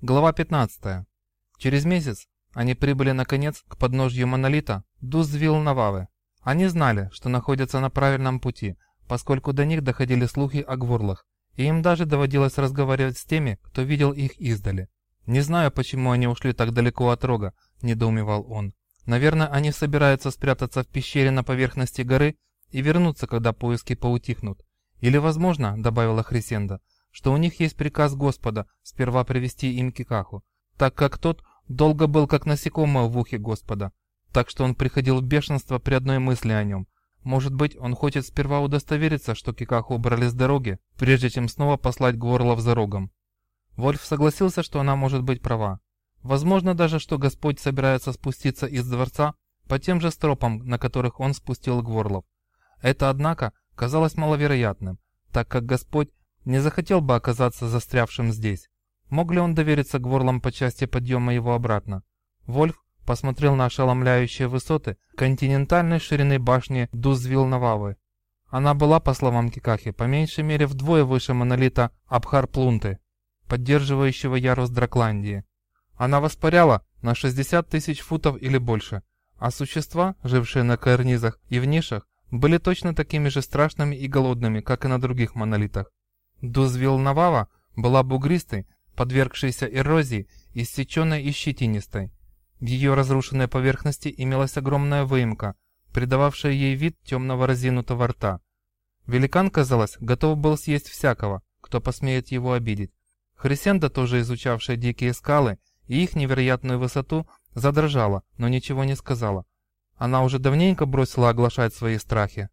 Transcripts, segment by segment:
Глава 15. Через месяц они прибыли наконец к подножью монолита Дузвилл-Нававы. Они знали, что находятся на правильном пути, поскольку до них доходили слухи о гвурлах, и им даже доводилось разговаривать с теми, кто видел их издали. «Не знаю, почему они ушли так далеко от рога», – недоумевал он. «Наверное, они собираются спрятаться в пещере на поверхности горы и вернуться, когда поиски поутихнут. Или, возможно, — добавила Хрисенда, — что у них есть приказ Господа сперва привести им Кикаху, так как тот долго был как насекомое в ухе Господа, так что он приходил в бешенство при одной мысли о нем. Может быть, он хочет сперва удостовериться, что Кикаху убрали с дороги, прежде чем снова послать Горлов за рогом. Вольф согласился, что она может быть права. Возможно даже, что Господь собирается спуститься из дворца по тем же стропам, на которых он спустил Гворлов. Это, однако, казалось маловероятным, так как Господь не захотел бы оказаться застрявшим здесь. Мог ли он довериться гворлам по части подъема его обратно? Вольф посмотрел на ошеломляющие высоты континентальной ширины башни Дузвилл-Нававы. Она была, по словам Кикахи, по меньшей мере вдвое выше монолита Абхар-Плунты, поддерживающего ярус Дракландии. Она воспаряла на 60 тысяч футов или больше, а существа, жившие на карнизах и в нишах, были точно такими же страшными и голодными, как и на других монолитах. Дузвилл-Навава была бугристой, подвергшейся эрозии, иссеченной и щетинистой. В ее разрушенной поверхности имелась огромная выемка, придававшая ей вид темного разинутого рта. Великан, казалось, готов был съесть всякого, кто посмеет его обидеть. Хрисенда, тоже изучавшая дикие скалы и их невероятную высоту, задрожала, но ничего не сказала. Она уже давненько бросила оглашать свои страхи.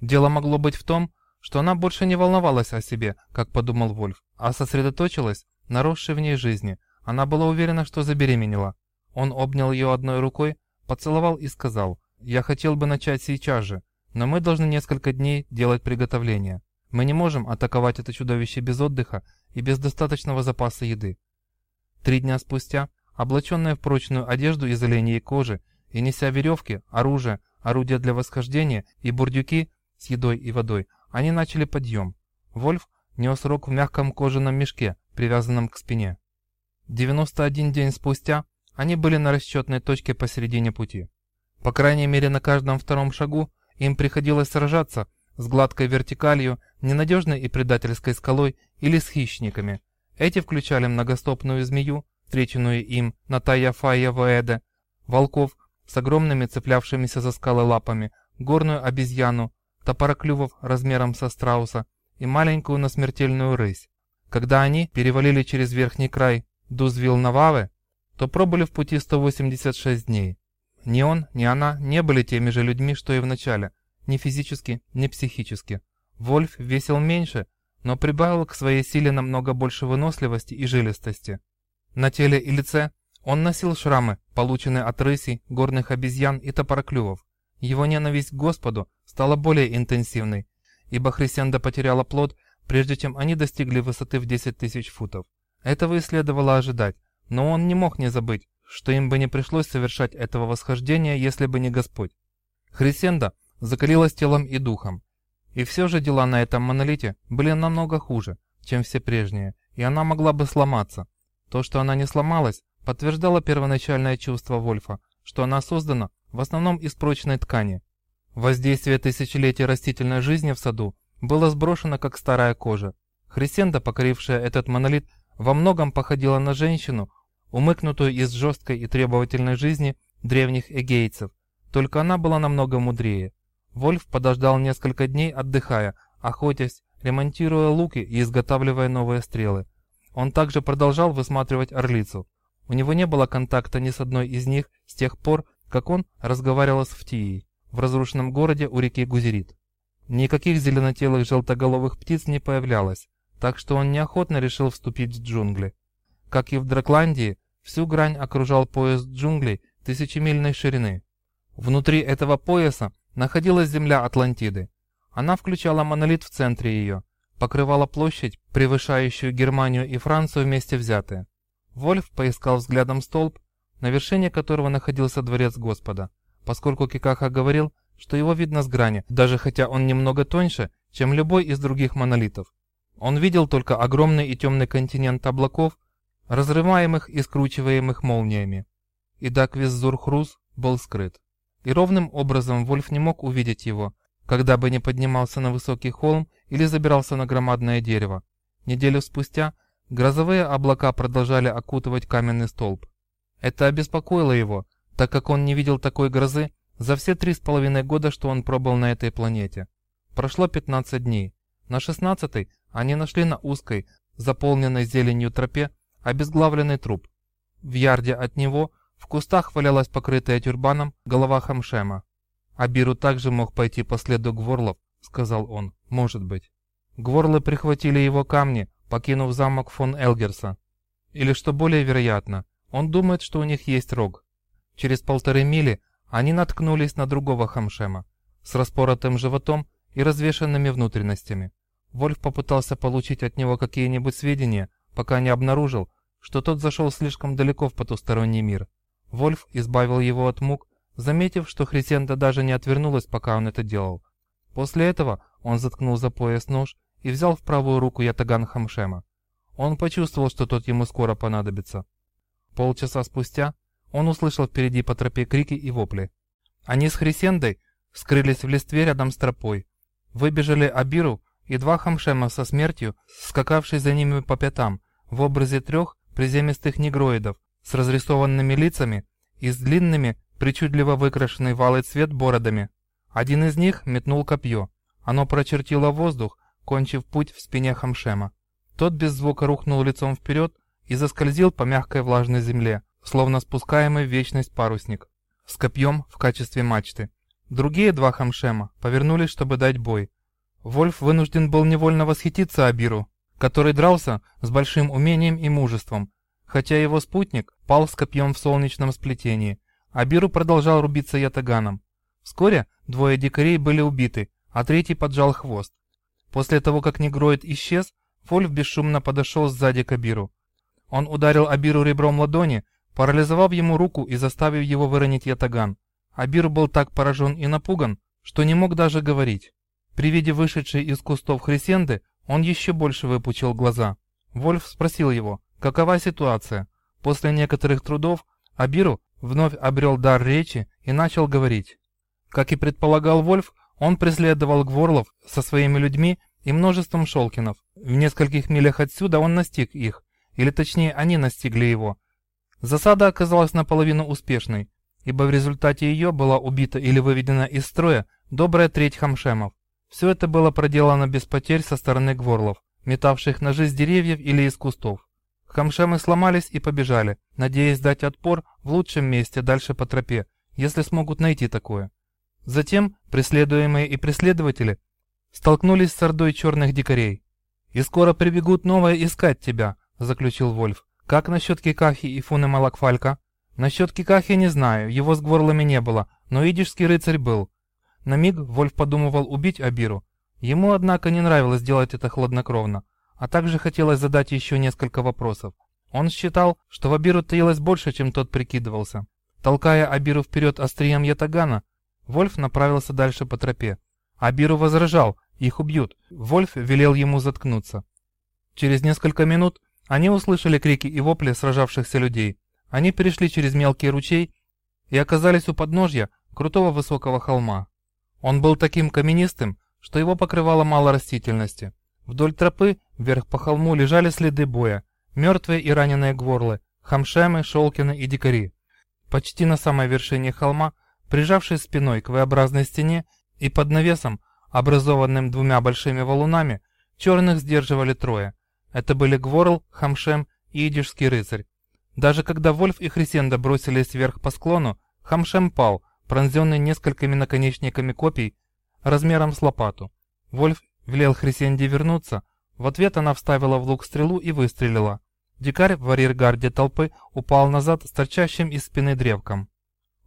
Дело могло быть в том, что она больше не волновалась о себе, как подумал Вольф, а сосредоточилась на росшей в ней жизни. Она была уверена, что забеременела. Он обнял ее одной рукой, поцеловал и сказал, «Я хотел бы начать сейчас же, но мы должны несколько дней делать приготовления. Мы не можем атаковать это чудовище без отдыха и без достаточного запаса еды». Три дня спустя, облаченная в прочную одежду из оленей кожи и неся веревки, оружие, орудия для восхождения и бурдюки с едой и водой, они начали подъем. Вольф нес рог в мягком кожаном мешке, привязанном к спине. 91 день спустя они были на расчетной точке посередине пути. По крайней мере на каждом втором шагу им приходилось сражаться с гладкой вертикалью, ненадежной и предательской скалой или с хищниками. Эти включали многостопную змею, встреченную им на Таяфая Ваэде, волков с огромными цеплявшимися за скалы лапами, горную обезьяну, топороклювов размером со страуса и маленькую, но смертельную рысь. Когда они перевалили через верхний край Дузвилл-Нававы, то пробыли в пути 186 дней. Ни он, ни она не были теми же людьми, что и в начале, ни физически, ни психически. Вольф весил меньше, но прибавил к своей силе намного больше выносливости и жилистости. На теле и лице он носил шрамы, полученные от рысей, горных обезьян и топороклювов. Его ненависть к Господу стала более интенсивной, ибо Хрисенда потеряла плод, прежде чем они достигли высоты в 10 тысяч футов. Этого и следовало ожидать, но он не мог не забыть, что им бы не пришлось совершать этого восхождения, если бы не Господь. Хрисенда закалилась телом и духом. И все же дела на этом монолите были намного хуже, чем все прежние, и она могла бы сломаться. То, что она не сломалась, подтверждало первоначальное чувство Вольфа, что она создана в основном из прочной ткани. Воздействие тысячелетий растительной жизни в саду было сброшено как старая кожа. Хрисенда, покорившая этот монолит, во многом походила на женщину, умыкнутую из жесткой и требовательной жизни древних эгейцев, только она была намного мудрее. Вольф подождал несколько дней, отдыхая, охотясь, ремонтируя луки и изготавливая новые стрелы. Он также продолжал высматривать орлицу. У него не было контакта ни с одной из них с тех пор, как он разговаривал с Фтией в разрушенном городе у реки Гузерит. Никаких зеленотелых желтоголовых птиц не появлялось, так что он неохотно решил вступить в джунгли. Как и в Дракландии, всю грань окружал пояс джунглей тысячемильной ширины. Внутри этого пояса находилась земля Атлантиды. Она включала монолит в центре ее, покрывала площадь, превышающую Германию и Францию вместе взятые. Вольф поискал взглядом столб, на вершине которого находился дворец Господа, поскольку Кикаха говорил, что его видно с грани, даже хотя он немного тоньше, чем любой из других монолитов. Он видел только огромный и темный континент облаков, разрываемых и скручиваемых молниями. И Даквиз-Зурхрус был скрыт. И ровным образом Вольф не мог увидеть его, когда бы не поднимался на высокий холм или забирался на громадное дерево. Неделю спустя грозовые облака продолжали окутывать каменный столб. Это обеспокоило его, так как он не видел такой грозы за все три с половиной года, что он пробыл на этой планете. Прошло 15 дней. На 16-й они нашли на узкой, заполненной зеленью тропе, обезглавленный труп. В ярде от него в кустах валялась покрытая тюрбаном голова Хамшема. «Абиру также мог пойти по следу Гворлов», — сказал он. «Может быть». Гворлы прихватили его камни, покинув замок фон Элгерса. Или, что более вероятно, он думает, что у них есть рог. Через полторы мили они наткнулись на другого Хамшема с распоротым животом и развешанными внутренностями. Вольф попытался получить от него какие-нибудь сведения, пока не обнаружил, что тот зашел слишком далеко в потусторонний мир. Вольф избавил его от мук, заметив, что Хрисенда даже не отвернулась, пока он это делал. После этого он заткнул за пояс нож и взял в правую руку ятаган Хамшема. Он почувствовал, что тот ему скоро понадобится. Полчаса спустя он услышал впереди по тропе крики и вопли. Они с Хрисендой скрылись в листве рядом с тропой. Выбежали Абиру и два хамшема со смертью, скакавшие за ними по пятам, в образе трех приземистых негроидов с разрисованными лицами и с длинными, причудливо выкрашенный в алый цвет бородами. Один из них метнул копье. Оно прочертило воздух, кончив путь в спине хамшема. Тот без звука рухнул лицом вперед и заскользил по мягкой влажной земле, словно спускаемый в вечность парусник, с копьем в качестве мачты. Другие два хамшема повернулись, чтобы дать бой, Вольф вынужден был невольно восхититься Абиру, который дрался с большим умением и мужеством, хотя его спутник пал с копьем в солнечном сплетении. Абиру продолжал рубиться ятаганом. Вскоре двое дикарей были убиты, а третий поджал хвост. После того, как негроид исчез, Вольф бесшумно подошел сзади к Абиру. Он ударил Абиру ребром ладони, парализовав ему руку и заставив его выронить ятаган. Абиру был так поражен и напуган, что не мог даже говорить. При виде вышедшей из кустов Хрисенды он еще больше выпучил глаза. Вольф спросил его, какова ситуация. После некоторых трудов Абиру вновь обрел дар речи и начал говорить. Как и предполагал Вольф, он преследовал Гворлов со своими людьми и множеством шолкинов. В нескольких милях отсюда он настиг их, или точнее они настигли его. Засада оказалась наполовину успешной, ибо в результате ее была убита или выведена из строя добрая треть хамшемов. Все это было проделано без потерь со стороны гворлов, метавших ножи с деревьев или из кустов. Хамшемы сломались и побежали, надеясь дать отпор в лучшем месте дальше по тропе, если смогут найти такое. Затем преследуемые и преследователи столкнулись с ордой черных дикарей. «И скоро прибегут новые искать тебя», — заключил Вольф. «Как насчет Кикахи и Фуны Малакфалька?» «Насчет Кикахи не знаю, его с гворлами не было, но идишский рыцарь был. На миг Вольф подумывал убить Абиру. Ему, однако, не нравилось делать это хладнокровно, а также хотелось задать еще несколько вопросов. Он считал, что в Абиру таилось больше, чем тот прикидывался. Толкая Абиру вперед острием ятагана, Вольф направился дальше по тропе. Абиру возражал, их убьют. Вольф велел ему заткнуться. Через несколько минут они услышали крики и вопли сражавшихся людей. Они перешли через мелкий ручей и оказались у подножья крутого высокого холма. Он был таким каменистым, что его покрывало мало растительности. Вдоль тропы, вверх по холму, лежали следы боя. Мертвые и раненые гворлы, хамшемы, шелкины и дикари. Почти на самой вершине холма, прижавшись спиной к V-образной стене и под навесом, образованным двумя большими валунами, черных сдерживали трое. Это были Гворл, Хамшем и Идишский рыцарь. Даже когда Вольф и Хрисенда бросились вверх по склону, Хамшем пал, пронзенный несколькими наконечниками копий размером с лопату. Вольф велел Хрисенде вернуться, в ответ она вставила в лук стрелу и выстрелила. Дикарь в арьергарде толпы упал назад с торчащим из спины древком.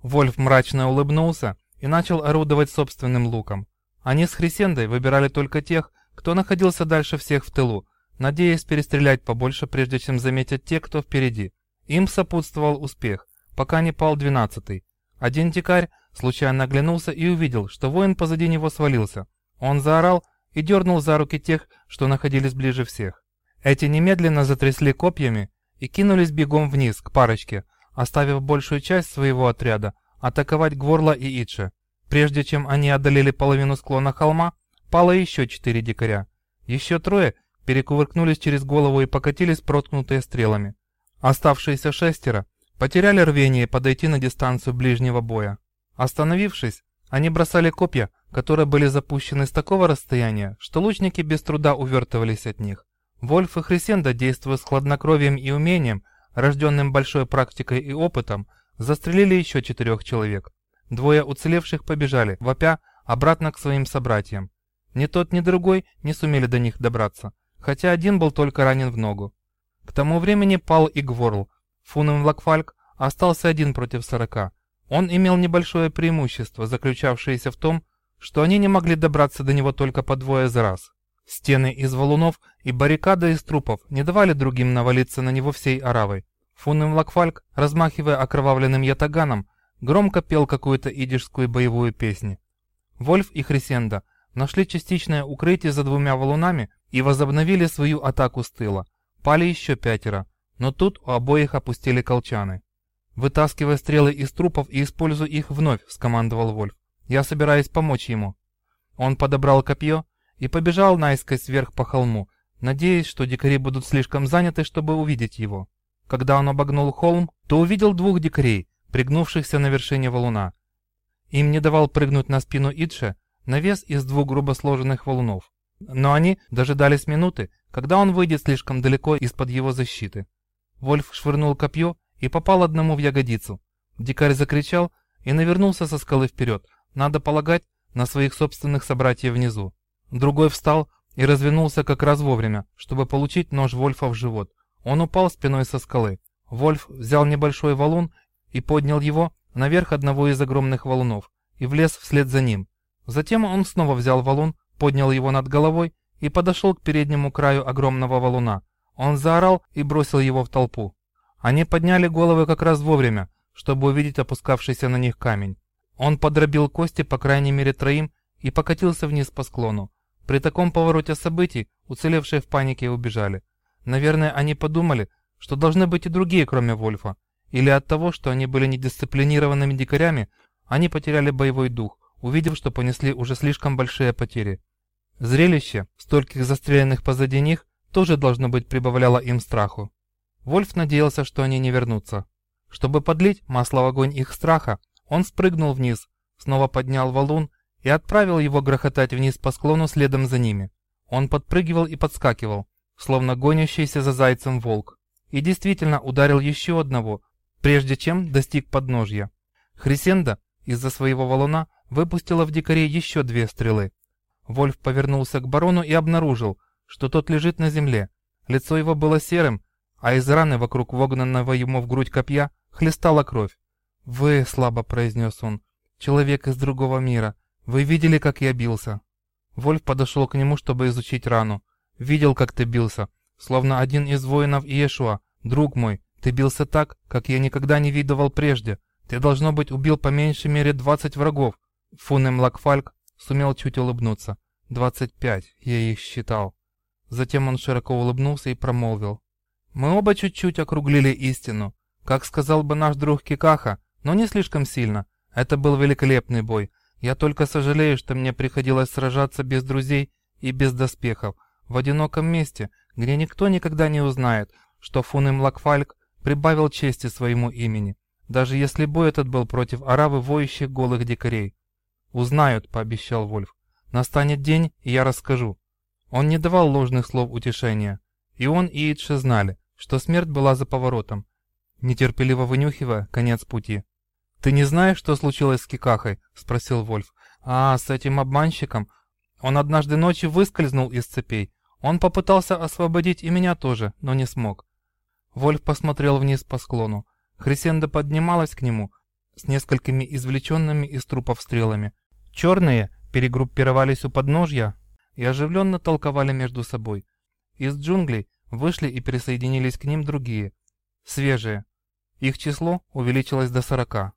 Вольф мрачно улыбнулся и начал орудовать собственным луком. Они с Хрисендой выбирали только тех, кто находился дальше всех в тылу, надеясь перестрелять побольше, прежде чем заметят те, кто впереди. Им сопутствовал успех, пока не пал двенадцатый, один дикарь случайно оглянулся и увидел, что воин позади него свалился. Он заорал и дернул за руки тех, что находились ближе всех. Эти немедленно затрясли копьями и кинулись бегом вниз, к парочке, оставив большую часть своего отряда атаковать Гворла и Итше. Прежде чем они одолели половину склона холма, пало еще четыре дикаря. Еще трое перекувыркнулись через голову и покатились проткнутые стрелами. Оставшиеся шестеро потеряли рвение подойти на дистанцию ближнего боя. Остановившись, они бросали копья, которые были запущены с такого расстояния, что лучники без труда увертывались от них. Вольф и Хрисенда, действуя с хладнокровием и умением, рожденным большой практикой и опытом, застрелили еще четырех человек. Двое уцелевших побежали, вопя, обратно к своим собратьям. Ни тот, ни другой не сумели до них добраться, хотя один был только ранен в ногу. К тому времени пал и Гворл. Фунем Лакфальк остался один против сорока. Он имел небольшое преимущество, заключавшееся в том, что они не могли добраться до него только по двое за раз. Стены из валунов и баррикады из трупов не давали другим навалиться на него всей оравой. Фунем Лакфальк, размахивая окровавленным ятаганом, громко пел какую-то идишскую боевую песню. Вольф и Хрисенда нашли частичное укрытие за двумя валунами и возобновили свою атаку с тыла. Пали еще пятеро, но тут у обоих опустили колчаны. «Вытаскивая стрелы из трупов и используя их вновь», — скомандовал Вольф. «Я собираюсь помочь ему». Он подобрал копье и побежал наискось вверх по холму, надеясь, что дикари будут слишком заняты, чтобы увидеть его. Когда он обогнул холм, то увидел двух дикарей, пригнувшихся на вершине валуна. Им не давал прыгнуть на спину Идше навес из двух грубо сложенных валунов. Но они дожидались минуты, когда он выйдет слишком далеко из-под его защиты. Вольф швырнул копье и попал одному в ягодицу. Дикарь закричал и навернулся со скалы вперед, надо полагать, на своих собственных собратьев внизу. Другой встал и развернулся как раз вовремя, чтобы получить нож Вольфа в живот. Он упал спиной со скалы. Вольф взял небольшой валун и поднял его наверх одного из огромных валунов и влез вслед за ним. Затем он снова взял валун, поднял его над головой и подошел к переднему краю огромного валуна. Он заорал и бросил его в толпу. Они подняли головы как раз вовремя, чтобы увидеть опускавшийся на них камень. Он подробил кости по крайней мере троим и покатился вниз по склону. При таком повороте событий уцелевшие в панике убежали. Наверное, они подумали, что должны быть и другие, кроме Вольфа. Или от того, что они были недисциплинированными дикарями, они потеряли боевой дух, увидев, что понесли уже слишком большие потери. Зрелище, стольких застреленных позади них, тоже должно быть прибавляло им страху. Вольф надеялся, что они не вернутся. Чтобы подлить масло в огонь их страха, он спрыгнул вниз, снова поднял валун и отправил его грохотать вниз по склону следом за ними. Он подпрыгивал и подскакивал, словно гонящийся за зайцем волк, и действительно ударил еще одного, прежде чем достиг подножья. Хрисенда из-за своего валуна выпустила в дикарей еще две стрелы. Вольф повернулся к барону и обнаружил, что тот лежит на земле. Лицо его было серым, а из раны вокруг вогнанного ему в грудь копья хлестала кровь. «Вы», — слабо произнес он, — «человек из другого мира. Вы видели, как я бился?» Вольф подошел к нему, чтобы изучить рану. «Видел, как ты бился, словно один из воинов Иешуа. Друг мой, ты бился так, как я никогда не видывал прежде. Ты, должно быть, убил по меньшей мере двадцать врагов». Фунем Лакфальк сумел чуть улыбнуться. «Двадцать пять, я их считал». Затем он широко улыбнулся и промолвил. «Мы оба чуть-чуть округлили истину. Как сказал бы наш друг Кикаха, но не слишком сильно. Это был великолепный бой. Я только сожалею, что мне приходилось сражаться без друзей и без доспехов, в одиноком месте, где никто никогда не узнает, что Фунем Лакфальк прибавил чести своему имени, даже если бой этот был против аравы воющих голых дикарей. «Узнают», — пообещал Вольф. «Настанет день, и я расскажу». Он не давал ложных слов утешения. И он, и Итше знали, что смерть была за поворотом, нетерпеливо вынюхивая конец пути. «Ты не знаешь, что случилось с Кикахой?» — спросил Вольф. «А, с этим обманщиком? Он однажды ночью выскользнул из цепей. Он попытался освободить и меня тоже, но не смог». Вольф посмотрел вниз по склону. Хрисенда поднималась к нему с несколькими извлеченными из трупов стрелами. Черные перегруппировались у подножья и оживленно толковали между собой. Из джунглей вышли и присоединились к ним другие, свежие. Их число увеличилось до сорока.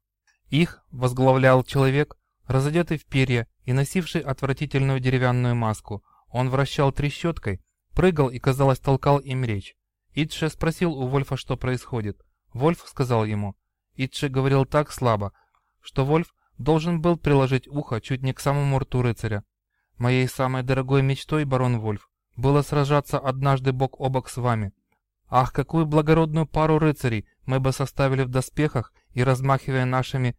Их возглавлял человек, разодетый в перья и носивший отвратительную деревянную маску. Он вращал трещоткой, прыгал и, казалось, толкал им речь. Итше спросил у Вольфа, что происходит. Вольф сказал ему. Итше говорил так слабо, что Вольф должен был приложить ухо чуть не к самому рту рыцаря. Моей самой дорогой мечтой, барон Вольф, было сражаться однажды бок о бок с вами. Ах, какую благородную пару рыцарей мы бы составили в доспехах и размахивая нашими...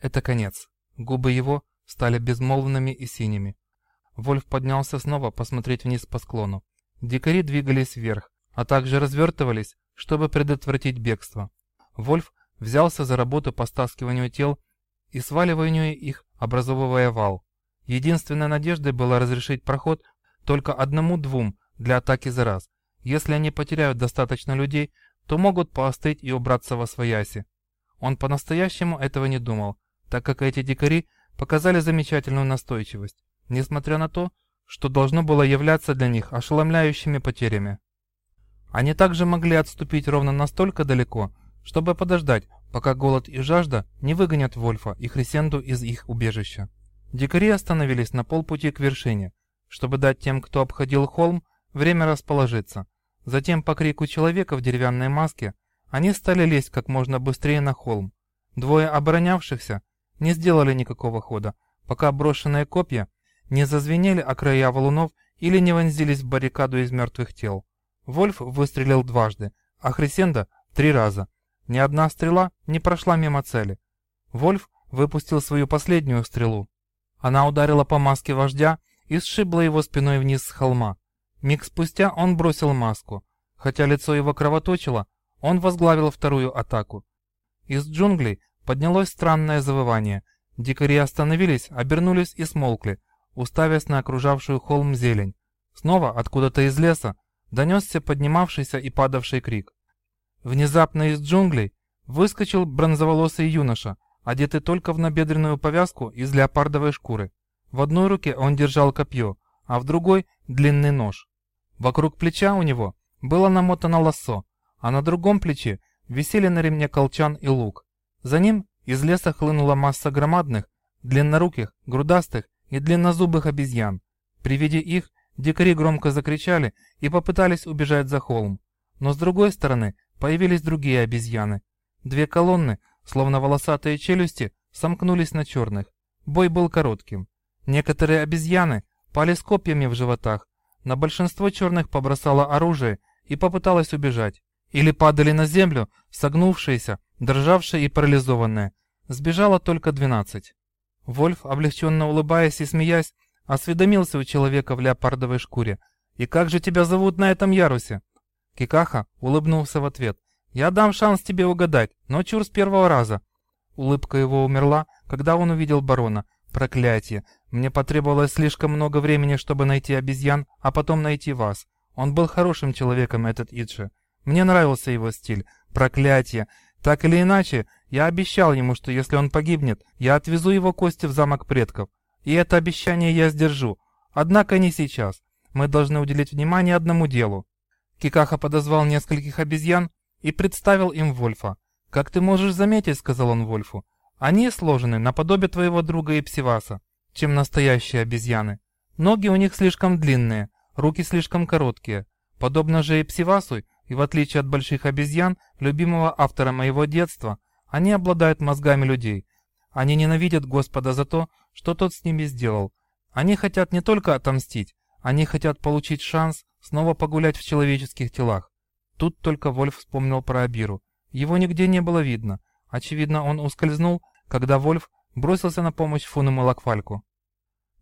Это конец. Губы его стали безмолвными и синими. Вольф поднялся снова посмотреть вниз по склону. Дикари двигались вверх, а также развертывались, чтобы предотвратить бегство. Вольф взялся за работу по стаскиванию тел и сваливанию их, образовывая вал. Единственной надеждой было разрешить проход только одному-двум для атаки за раз. Если они потеряют достаточно людей, то могут поостыть и убраться во свояси. Он по-настоящему этого не думал, так как эти дикари показали замечательную настойчивость, несмотря на то, что должно было являться для них ошеломляющими потерями. Они также могли отступить ровно настолько далеко, чтобы подождать, пока голод и жажда не выгонят Вольфа и Хрисенду из их убежища. Дикари остановились на полпути к вершине, чтобы дать тем, кто обходил холм, время расположиться. Затем по крику человека в деревянной маске они стали лезть как можно быстрее на холм. Двое оборонявшихся не сделали никакого хода, пока брошенные копья не зазвенели о края валунов или не вонзились в баррикаду из мертвых тел. Вольф выстрелил дважды, а Хрисенда — три раза. Ни одна стрела не прошла мимо цели. Вольф выпустил свою последнюю стрелу. Она ударила по маске вождя и сшибла его спиной вниз с холма. Миг спустя он бросил маску. Хотя лицо его кровоточило, он возглавил вторую атаку. Из джунглей поднялось странное завывание. Дикари остановились, обернулись и смолкли, уставясь на окружавшую холм зелень. Снова откуда-то из леса донесся поднимавшийся и падавший крик. Внезапно из джунглей выскочил бронзоволосый юноша, одетый только в набедренную повязку из леопардовой шкуры. В одной руке он держал копье, а в другой — длинный нож. Вокруг плеча у него было намотано лассо, а на другом плече висели на ремне колчан и лук. За ним из леса хлынула масса громадных, длинноруких, грудастых и длиннозубых обезьян. При виде их дикари громко закричали и попытались убежать за холм. Но с другой стороны появились другие обезьяны. Две колонны, словно волосатые челюсти, сомкнулись на черных. Бой был коротким. Некоторые обезьяны пали с копьями в животах, на большинство черных побросало оружие и попыталось убежать. Или падали на землю, согнувшиеся, дрожавшие и парализованные. Сбежало только двенадцать. Вольф, облегченно улыбаясь и смеясь, осведомился у человека в леопардовой шкуре. «И как же тебя зовут на этом ярусе?» Кикаха улыбнулся в ответ. «Я дам шанс тебе угадать, но чур с первого раза». Улыбка его умерла, когда он увидел барона. «Проклятие! Мне потребовалось слишком много времени, чтобы найти обезьян, а потом найти вас. Он был хорошим человеком, этот Идши. Мне нравился его стиль. Проклятие! Так или иначе, я обещал ему, что если он погибнет, я отвезу его кости в замок предков. И это обещание я сдержу. Однако не сейчас. Мы должны уделить внимание одному делу. Кикаха подозвал нескольких обезьян и представил им Вольфа. «Как ты можешь заметить», — сказал он Вольфу, — «они сложены наподобие твоего друга Ипсиваса, чем настоящие обезьяны. Ноги у них слишком длинные, руки слишком короткие. Подобно же Ипсивасу и в отличие от больших обезьян, любимого автора моего детства, они обладают мозгами людей. Они ненавидят Господа за то, что тот с ними сделал. Они хотят не только отомстить, они хотят получить шанс снова погулять в человеческих телах. Тут только Вольф вспомнил про Абиру. Его нигде не было видно. Очевидно, он ускользнул, когда Вольф бросился на помощь Фуну Малакфальку.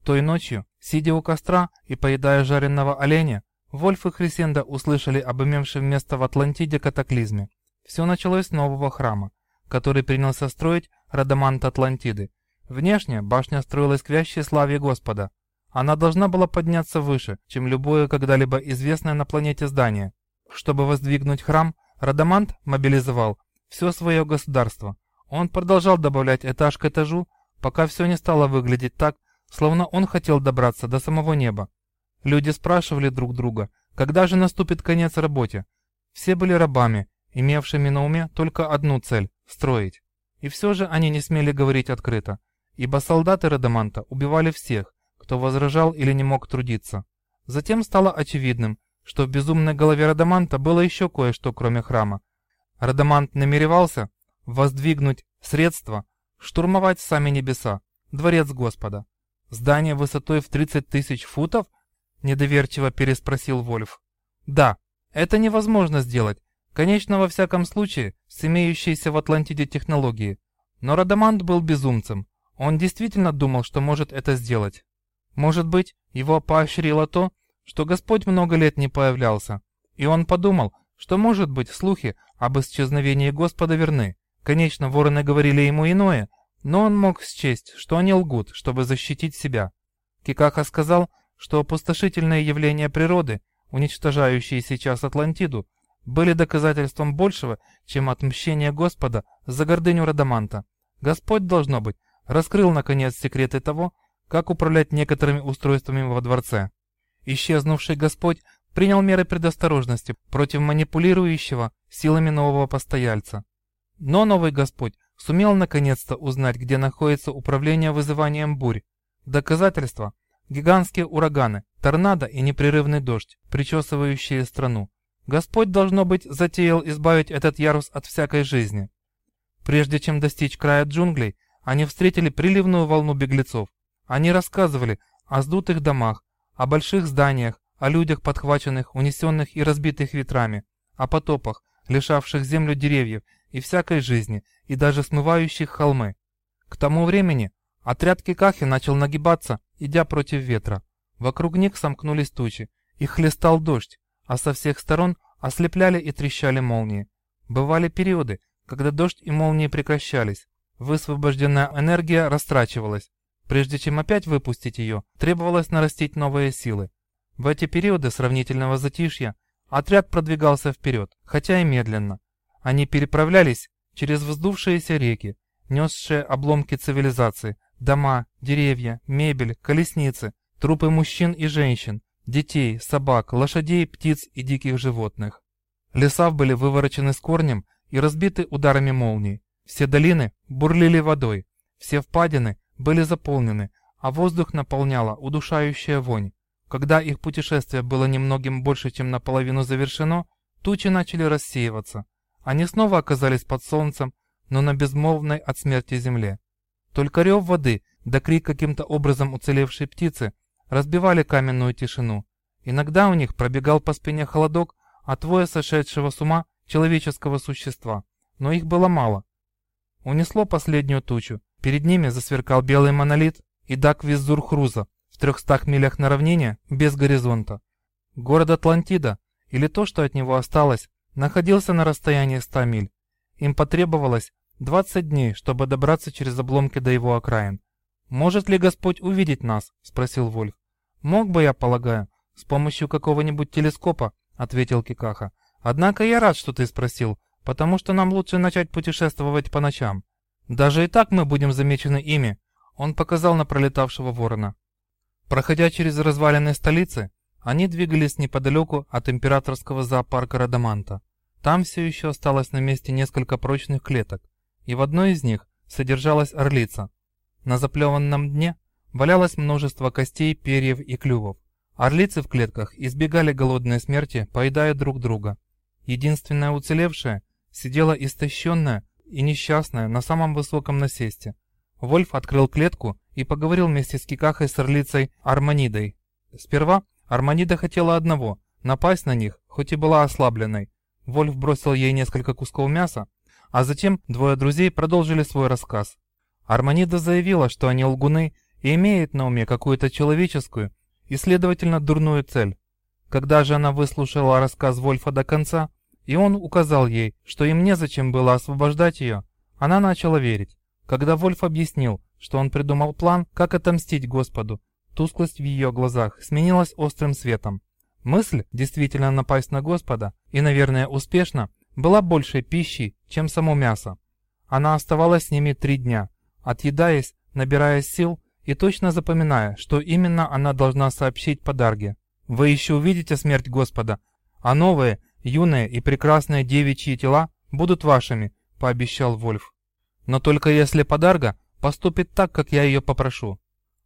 Той ночью, сидя у костра и поедая жареного оленя, Вольф и Хрисенда услышали об имевшем место в Атлантиде катаклизме. Все началось с нового храма, который принялся строить Радамант Атлантиды. Внешне башня строилась к вящей славе Господа. Она должна была подняться выше, чем любое когда-либо известное на планете здание. Чтобы воздвигнуть храм, Радамант мобилизовал все свое государство. Он продолжал добавлять этаж к этажу, пока все не стало выглядеть так, словно он хотел добраться до самого неба. Люди спрашивали друг друга, когда же наступит конец работе. Все были рабами, имевшими на уме только одну цель – строить. И все же они не смели говорить открыто, ибо солдаты Радаманта убивали всех, кто возражал или не мог трудиться. Затем стало очевидным, что в безумной голове Радаманта было еще кое-что, кроме храма. Радамант намеревался воздвигнуть средства, штурмовать сами небеса, дворец Господа. Здание высотой в 30 тысяч футов? Недоверчиво переспросил Вольф. Да, это невозможно сделать. Конечно, во всяком случае, с имеющейся в Атлантиде технологией. Но Радамант был безумцем. Он действительно думал, что может это сделать. Может быть, его поощрило то, что Господь много лет не появлялся, и он подумал, что, может быть, слухи об исчезновении Господа верны. Конечно, вороны говорили ему иное, но он мог счесть, что они лгут, чтобы защитить себя. Кикаха сказал, что опустошительные явления природы, уничтожающие сейчас Атлантиду, были доказательством большего, чем отмщение Господа за гордыню Радаманта. Господь, должно быть, раскрыл наконец секреты того, как управлять некоторыми устройствами во дворце. Исчезнувший Господь принял меры предосторожности против манипулирующего силами нового постояльца. Но новый Господь сумел наконец-то узнать, где находится управление вызыванием бурь. Доказательства – гигантские ураганы, торнадо и непрерывный дождь, причесывающие страну. Господь, должно быть, затеял избавить этот ярус от всякой жизни. Прежде чем достичь края джунглей, они встретили приливную волну беглецов. Они рассказывали о сдутых домах, о больших зданиях, о людях, подхваченных, унесенных и разбитых ветрами, о потопах, лишавших землю деревьев и всякой жизни, и даже смывающих холмы. К тому времени отряд Кикахи начал нагибаться, идя против ветра. Вокруг них сомкнулись тучи, их хлестал дождь, а со всех сторон ослепляли и трещали молнии. Бывали периоды, когда дождь и молнии прекращались, высвобожденная энергия растрачивалась, Прежде чем опять выпустить ее, требовалось нарастить новые силы. В эти периоды сравнительного затишья отряд продвигался вперед, хотя и медленно. Они переправлялись через вздувшиеся реки, несшие обломки цивилизации, дома, деревья, мебель, колесницы, трупы мужчин и женщин, детей, собак, лошадей, птиц и диких животных. Леса были выворочены с корнем и разбиты ударами молний. Все долины бурлили водой, все впадины были заполнены, а воздух наполняла удушающая вонь. Когда их путешествие было немногим больше, чем наполовину завершено, тучи начали рассеиваться. Они снова оказались под солнцем, но на безмолвной от смерти земле. Только рев воды да крик каким-то образом уцелевшей птицы разбивали каменную тишину. Иногда у них пробегал по спине холодок от воя сошедшего с ума человеческого существа, но их было мало. Унесло последнюю тучу, Перед ними засверкал белый монолит и Дак-Визур-Хруза в трехстах милях на равнине без горизонта. Город Атлантида, или то, что от него осталось, находился на расстоянии 100 миль. Им потребовалось 20 дней, чтобы добраться через обломки до его окраин. «Может ли Господь увидеть нас?» – спросил Вольф. «Мог бы, я полагаю, с помощью какого-нибудь телескопа», – ответил Кикаха. «Однако я рад, что ты спросил, потому что нам лучше начать путешествовать по ночам. Даже и так мы будем замечены ими, он показал на пролетавшего ворона. Проходя через развалины столицы, они двигались неподалеку от императорского зоопарка Радаманта. Там все еще осталось на месте несколько прочных клеток, и в одной из них содержалась орлица. На заплеванном дне валялось множество костей, перьев и клювов. Орлицы в клетках избегали голодной смерти, поедая друг друга. Единственная уцелевшая сидела истощенная, и несчастная на самом высоком насесте. Вольф открыл клетку и поговорил вместе с Кикахой с орлицей Арманидой. Сперва Арманида хотела одного – напасть на них, хоть и была ослабленной. Вольф бросил ей несколько кусков мяса, а затем двое друзей продолжили свой рассказ. Арманида заявила, что они лгуны и имеют на уме какую-то человеческую и, следовательно, дурную цель. Когда же она выслушала рассказ Вольфа до конца, и он указал ей, что им незачем было освобождать ее, она начала верить. Когда Вольф объяснил, что он придумал план, как отомстить Господу, тусклость в ее глазах сменилась острым светом. Мысль действительно напасть на Господа, и, наверное, успешно, была большей пищей, чем само мясо. Она оставалась с ними три дня, отъедаясь, набирая сил и точно запоминая, что именно она должна сообщить подарге. Вы еще увидите смерть Господа, а новые, юные и прекрасные девичьи тела будут вашими», — пообещал Вольф. «Но только если подарга поступит так, как я ее попрошу».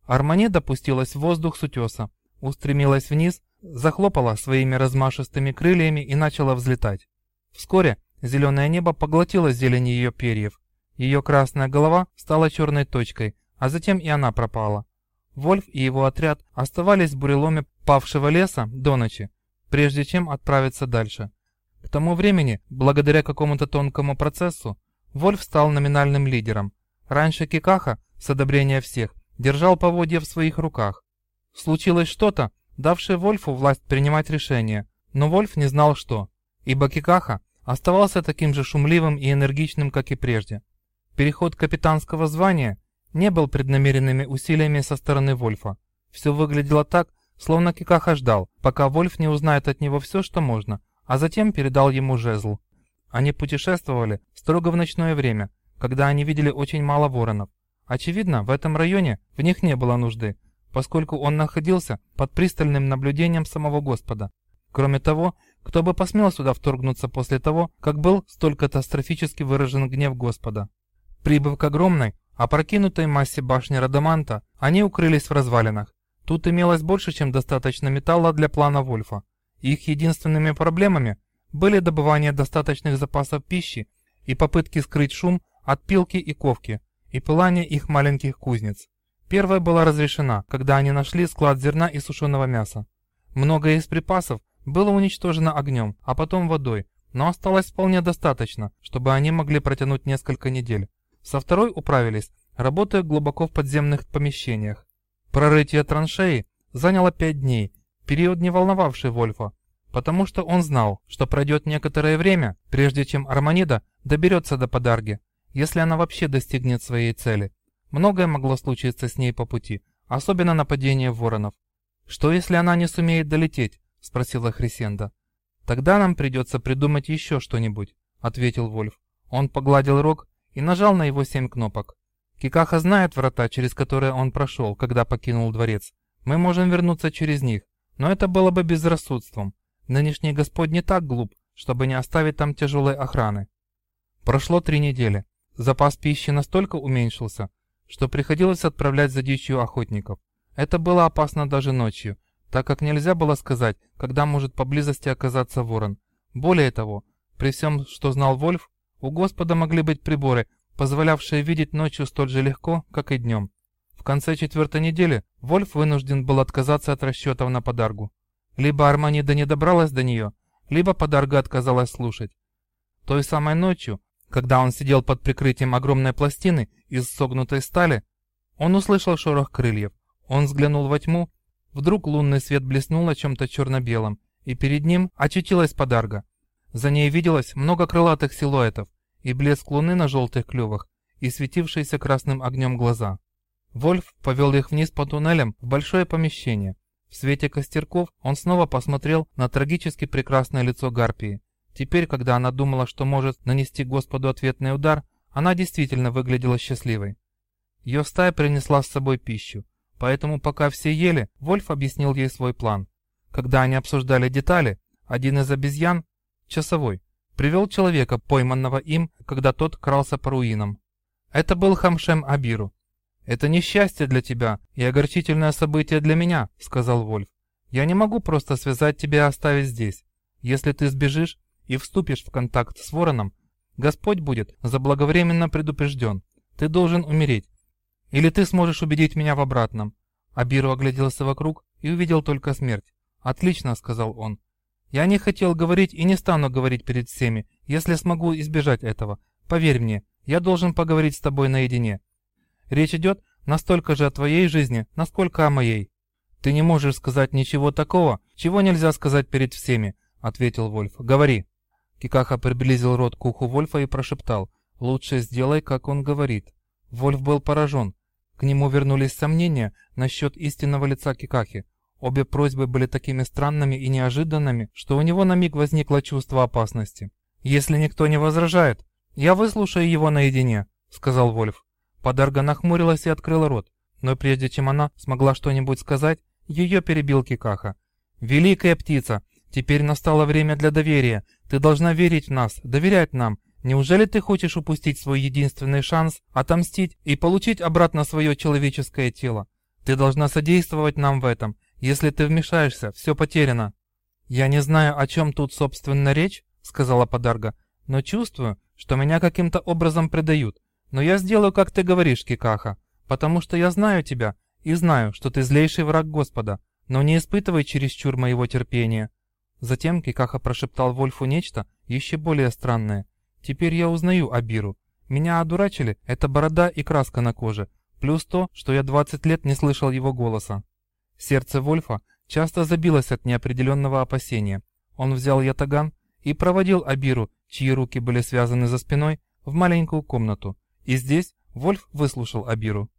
Армане допустилась в воздух с утеса, устремилась вниз, захлопала своими размашистыми крыльями и начала взлетать. Вскоре зеленое небо поглотило зелень ее перьев. Ее красная голова стала черной точкой, а затем и она пропала. Вольф и его отряд оставались в буреломе павшего леса до ночи, прежде чем отправиться дальше. К тому времени, благодаря какому-то тонкому процессу, Вольф стал номинальным лидером. Раньше Кикаха, с одобрения всех, держал поводья в своих руках. Случилось что-то, давшее Вольфу власть принимать решения, но Вольф не знал что, ибо Кикаха оставался таким же шумливым и энергичным, как и прежде. Переход капитанского звания не был преднамеренными усилиями со стороны Вольфа. Все выглядело так, словно Кикаха ждал, пока Вольф не узнает от него все, что можно, а затем передал ему жезл. Они путешествовали строго в ночное время, когда они видели очень мало воронов. Очевидно, в этом районе в них не было нужды, поскольку он находился под пристальным наблюдением самого Господа. Кроме того, кто бы посмел сюда вторгнуться после того, как был столь катастрофически выражен гнев Господа. Прибыв к огромной, опрокинутой массе башни Радаманта, они укрылись в развалинах. Тут имелось больше, чем достаточно металла для плана Вольфа. Их единственными проблемами были добывание достаточных запасов пищи и попытки скрыть шум от пилки и ковки, и пылание их маленьких кузнец. Первая была разрешена, когда они нашли склад зерна и сушеного мяса. Многое из припасов было уничтожено огнем, а потом водой, но осталось вполне достаточно, чтобы они могли протянуть несколько недель. Со второй управились, работая глубоко в подземных помещениях. Прорытие траншеи заняло пять дней, период не волновавший Вольфа, потому что он знал, что пройдет некоторое время, прежде чем Арманида доберется до подарги, если она вообще достигнет своей цели. Многое могло случиться с ней по пути, особенно нападение воронов. «Что, если она не сумеет долететь?» – спросила Хрисенда. «Тогда нам придется придумать еще что-нибудь», – ответил Вольф. Он погладил рог и нажал на его семь кнопок. Кикаха знает врата, через которые он прошел, когда покинул дворец. Мы можем вернуться через них, но это было бы безрассудством. Нынешний Господь не так глуп, чтобы не оставить там тяжелой охраны. Прошло три недели. Запас пищи настолько уменьшился, что приходилось отправлять за дичью охотников. Это было опасно даже ночью, так как нельзя было сказать, когда может поблизости оказаться ворон. Более того, при всем, что знал Вольф, у Господа могли быть приборы, позволявшие видеть ночью столь же легко, как и днем. В конце четвертой недели Вольф вынужден был отказаться от расчетов на подаргу. Либо Арманида не добралась до нее, либо подарга отказалась слушать. Той самой ночью когда он сидел под прикрытием огромной пластины из согнутой стали, он услышал шорох крыльев. Он взглянул во тьму. Вдруг лунный свет блеснул на чем-то черно-белом, и перед ним очутилась подарга. За ней виделось много крылатых силуэтов, и блеск луны на желтых клювах, и светившиеся красным огнем глаза. Вольф повел их вниз по туннелям в большое помещение. В свете костерков он снова посмотрел на трагически прекрасное лицо Гарпии, Теперь, когда она думала, что может нанести Господу ответный удар, она действительно выглядела счастливой. Ее стая принесла с собой пищу, поэтому пока все ели, Вольф объяснил ей свой план. Когда они обсуждали детали, один из обезьян, часовой, привел человека, пойманного им, когда тот крался по руинам. Это был Хамшем Абиру. «Это несчастье для тебя и огорчительное событие для меня», — сказал Вольф. «Я не могу просто связать тебя и оставить здесь. Если ты сбежишь, и вступишь в контакт с вороном, Господь будет заблаговременно предупрежден. Ты должен умереть. Или ты сможешь убедить меня в обратном. Абиру огляделся вокруг и увидел только смерть. «Отлично», — сказал он. «Я не хотел говорить и не стану говорить перед всеми, если смогу избежать этого. Поверь мне, я должен поговорить с тобой наедине. Речь идет настолько же о твоей жизни, насколько о моей. Ты не можешь сказать ничего такого, чего нельзя сказать перед всеми», — ответил Вольф. «Говори». Кикаха приблизил рот к уху Вольфа и прошептал «Лучше сделай, как он говорит». Вольф был поражен. К нему вернулись сомнения насчет истинного лица Кикахи. Обе просьбы были такими странными и неожиданными, что у него на миг возникло чувство опасности. «Если никто не возражает, я выслушаю его наедине», — сказал Вольф. Подарга нахмурилась и открыла рот, но прежде чем она смогла что-нибудь сказать, ее перебил Кикаха. «Великая птица, теперь настало время для доверия. Ты должна верить в нас, доверять нам. Неужели ты хочешь упустить свой единственный шанс отомстить и получить обратно свое человеческое тело? Ты должна содействовать нам в этом. Если ты вмешаешься, все потеряно». «Я не знаю, о чем тут, собственно, речь», — сказала Подарга, «но чувствую, что меня каким-то образом предают. Но я сделаю, как ты говоришь, Кикаха, потому что я знаю тебя и знаю, что ты злейший враг Господа, но не испытывай чересчур моего терпения». Затем Кикаха прошептал Вольфу нечто еще более странное. «Теперь я узнаю Абиру. Меня одурачили эта борода и краска на коже, плюс то, что я 20 лет не слышал его голоса». Сердце Вольфа часто забилось от неопределенного опасения. Он взял ятаган и проводил Абиру, чьи руки были связаны за спиной, в маленькую комнату. И здесь Вольф выслушал Абиру.